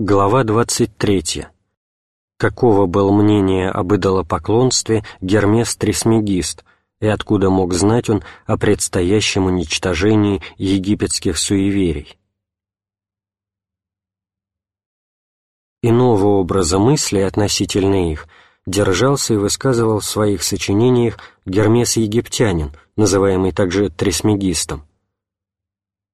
Глава 23. Каково было мнение об идолопоклонстве Гермес Трисмегист, и откуда мог знать он о предстоящем уничтожении египетских суеверий? Иного образа мысли относительно их держался и высказывал в своих сочинениях Гермес-египтянин, называемый также Трисмегистом.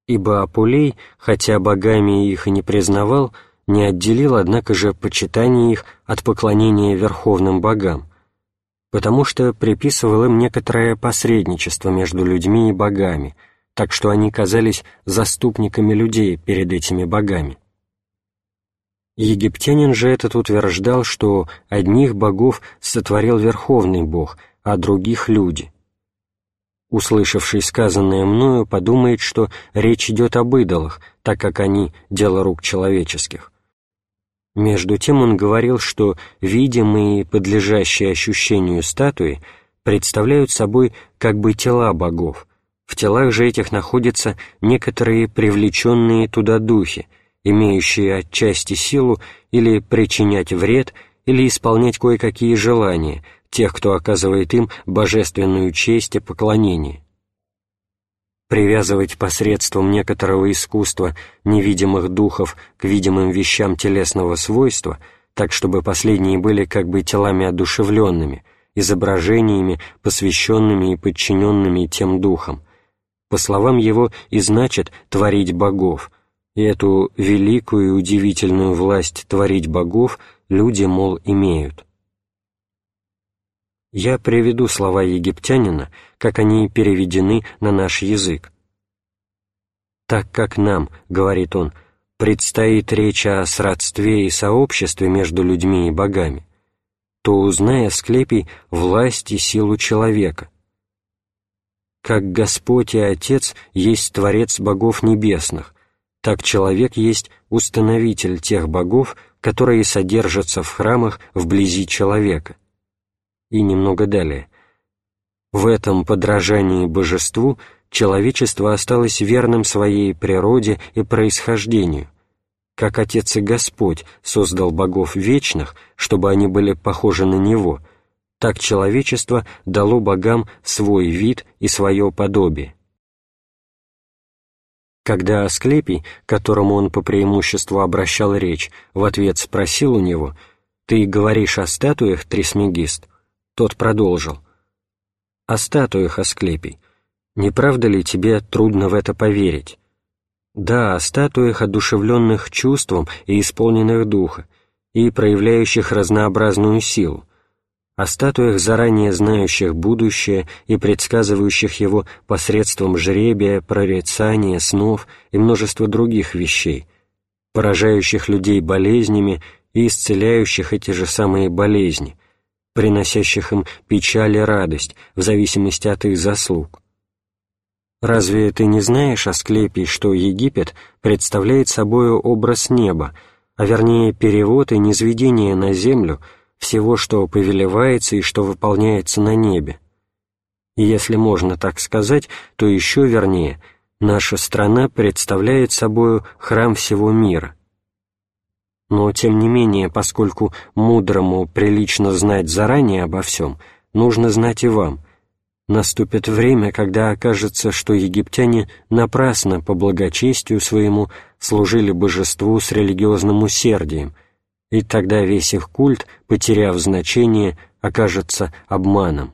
Ибо Апулей, хотя богами их и не признавал, не отделил, однако же, почитание их от поклонения верховным богам, потому что приписывал им некоторое посредничество между людьми и богами, так что они казались заступниками людей перед этими богами. Египтянин же этот утверждал, что одних богов сотворил верховный бог, а других — люди. Услышавший сказанное мною, подумает, что речь идет об идолах, так как они — дело рук человеческих. Между тем он говорил, что видимые и подлежащие ощущению статуи представляют собой как бы тела богов. В телах же этих находятся некоторые привлеченные туда духи, имеющие отчасти силу или причинять вред, или исполнять кое-какие желания тех, кто оказывает им божественную честь и поклонение привязывать посредством некоторого искусства невидимых духов к видимым вещам телесного свойства, так чтобы последние были как бы телами одушевленными, изображениями, посвященными и подчиненными тем духам. По словам его, и значит «творить богов», и эту великую и удивительную власть творить богов люди, мол, имеют. Я приведу слова египтянина, как они переведены на наш язык. «Так как нам, — говорит он, — предстоит речь о сродстве и сообществе между людьми и богами, то узнай, Асклепий, власть и силу человека. Как Господь и Отец есть Творец богов небесных, так человек есть установитель тех богов, которые содержатся в храмах вблизи человека и немного далее. В этом подражании божеству человечество осталось верным своей природе и происхождению, как Отец и Господь создал богов вечных, чтобы они были похожи на Него, так человечество дало богам свой вид и свое подобие. Когда Асклепий, которому он по преимуществу обращал речь, в ответ спросил у него «Ты говоришь о статуях, Трисмегист?» Тот продолжил. «О статуях, Асклепий. Не правда ли тебе трудно в это поверить? Да, о статуях, одушевленных чувством и исполненных духа, и проявляющих разнообразную силу, о статуях, заранее знающих будущее и предсказывающих его посредством жребия, прорицания, снов и множества других вещей, поражающих людей болезнями и исцеляющих эти же самые болезни, приносящих им печаль и радость в зависимости от их заслуг. Разве ты не знаешь, Асклепий, что Египет представляет собою образ неба, а вернее перевод и низведение на землю всего, что повелевается и что выполняется на небе? И если можно так сказать, то еще вернее, наша страна представляет собою храм всего мира — но, тем не менее, поскольку мудрому прилично знать заранее обо всем, нужно знать и вам. Наступит время, когда окажется, что египтяне напрасно по благочестию своему служили божеству с религиозным усердием, и тогда весь их культ, потеряв значение, окажется обманом.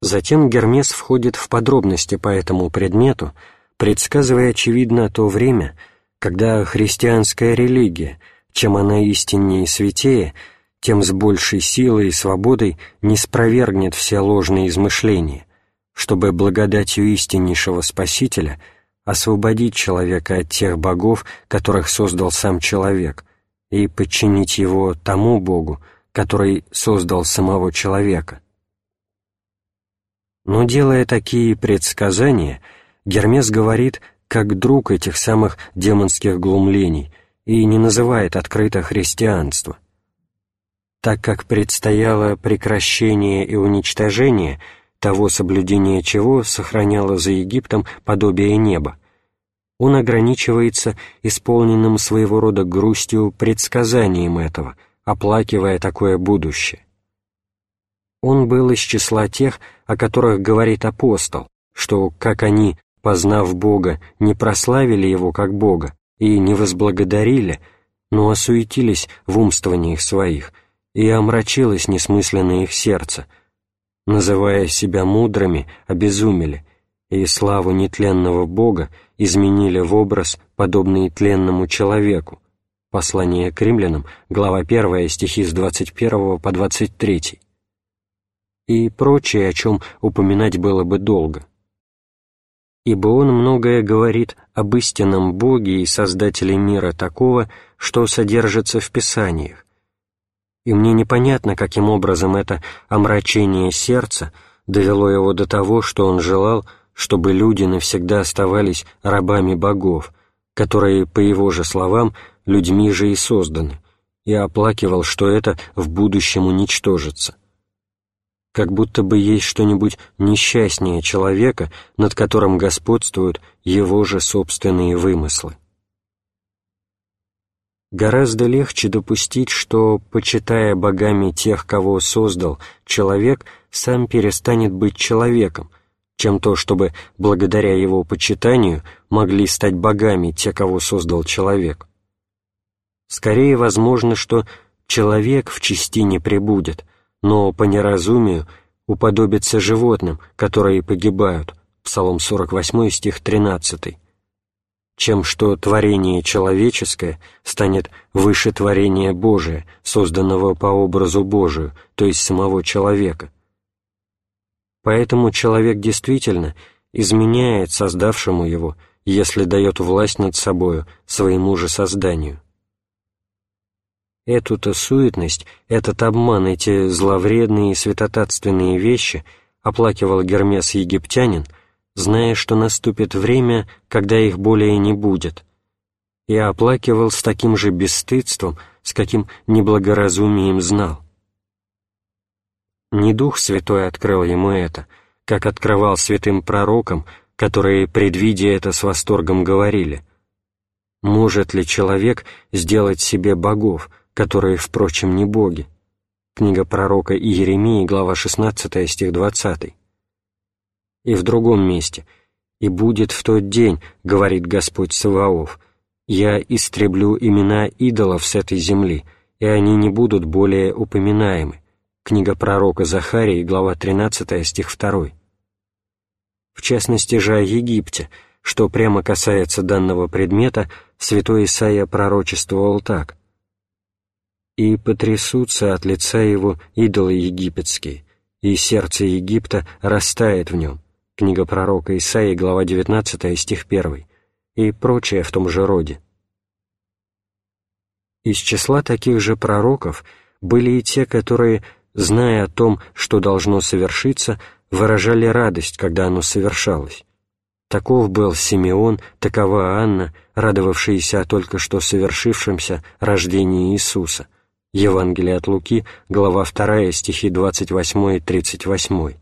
Затем Гермес входит в подробности по этому предмету, предсказывая, очевидно, то время, когда христианская религия, чем она истиннее и святее, тем с большей силой и свободой не спровергнет все ложные измышления, чтобы благодатью истиннейшего Спасителя освободить человека от тех богов, которых создал сам человек, и подчинить его тому Богу, который создал самого человека. Но делая такие предсказания, Гермес говорит – как друг этих самых демонских глумлений и не называет открыто христианство. Так как предстояло прекращение и уничтожение того соблюдения чего сохраняло за Египтом подобие неба, он ограничивается исполненным своего рода грустью предсказанием этого, оплакивая такое будущее. Он был из числа тех, о которых говорит апостол, что, как они, познав Бога, не прославили Его как Бога и не возблагодарили, но осуетились в умствованиях своих, и омрачилось несмысленное их сердце, называя себя мудрыми, обезумели, и славу нетленного Бога изменили в образ, подобный тленному человеку. Послание к римлянам, глава 1, стихи с 21 по 23. И прочее, о чем упоминать было бы долго. Ибо он многое говорит об истинном Боге и Создателе мира такого, что содержится в Писаниях. И мне непонятно, каким образом это омрачение сердца довело его до того, что он желал, чтобы люди навсегда оставались рабами богов, которые, по его же словам, людьми же и созданы, и оплакивал, что это в будущем уничтожится. Как будто бы есть что-нибудь несчастнее человека, над которым господствуют его же собственные вымыслы. Гораздо легче допустить, что, почитая богами тех, кого создал, человек сам перестанет быть человеком, чем то, чтобы благодаря его почитанию могли стать богами те, кого создал человек. Скорее возможно, что человек в частине пребудет, но по неразумию уподобится животным, которые погибают, Псалом 48, стих 13, чем что творение человеческое станет выше творения Божия, созданного по образу Божию, то есть самого человека, Поэтому человек действительно изменяет создавшему его, если дает власть над собою своему же созданию. Эту-то суетность, этот обман, эти зловредные и святотатственные вещи оплакивал Гермес египтянин, зная, что наступит время, когда их более не будет, и оплакивал с таким же бесстыдством, с каким неблагоразумием знал. Не Дух Святой открыл ему это, как открывал святым пророкам, которые, предвидя это, с восторгом говорили. «Может ли человек сделать себе богов, которые, впрочем, не боги?» Книга пророка Иеремии, глава 16, стих 20. И в другом месте «И будет в тот день, — говорит Господь Саваоф, — я истреблю имена идолов с этой земли, и они не будут более упоминаемы, Книга пророка Захарии, глава 13, стих 2. В частности же о Египте, что прямо касается данного предмета, святой Исаия пророчествовал так. «И потрясутся от лица его идолы египетские, и сердце Египта растает в нем». Книга пророка Исаии, глава 19, стих 1, и прочее в том же роде. Из числа таких же пророков были и те, которые зная о том, что должно совершиться, выражали радость, когда оно совершалось. Таков был Симеон, такова Анна, радовавшиеся только что совершившемся рождении Иисуса. Евангелие от Луки, глава 2, стихи 28 и 38.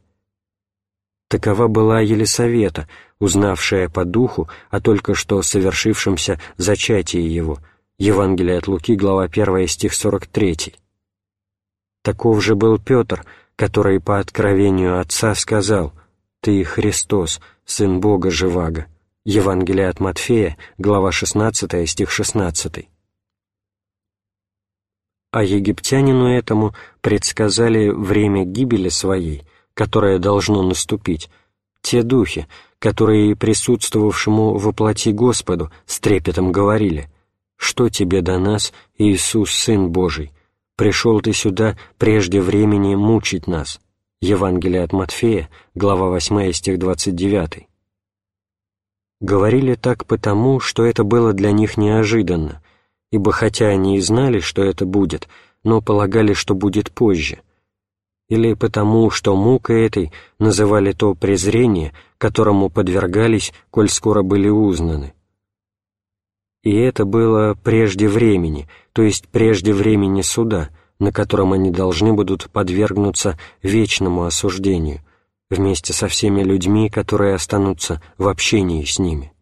Такова была Елисавета, узнавшая по духу о только что совершившемся зачатии его. Евангелие от Луки, глава 1, стих 43. Таков же был Петр, который по откровению Отца сказал «Ты Христос, Сын Бога Живаго». Евангелие от Матфея, глава 16, стих 16. А египтянину этому предсказали время гибели своей, которое должно наступить, те духи, которые присутствовавшему во плоти Господу с трепетом говорили «Что тебе до нас, Иисус, Сын Божий?» пришел ты сюда прежде времени мучить нас». Евангелие от Матфея, глава 8, стих 29. Говорили так потому, что это было для них неожиданно, ибо хотя они и знали, что это будет, но полагали, что будет позже, или потому, что мукой этой называли то презрение, которому подвергались, коль скоро были узнаны. И это было прежде времени, то есть прежде времени суда, на котором они должны будут подвергнуться вечному осуждению, вместе со всеми людьми, которые останутся в общении с ними.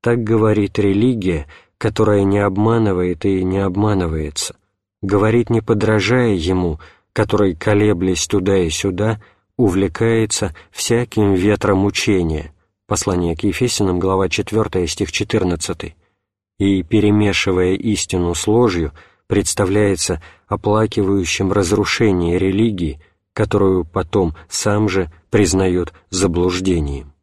Так говорит религия, которая не обманывает и не обманывается, говорит, не подражая ему, который, колеблясь туда и сюда, увлекается всяким ветром учения. Послание к Ефесиным, глава 4, стих 14. И, перемешивая истину с ложью, представляется оплакивающим разрушение религии, которую потом сам же признает заблуждением.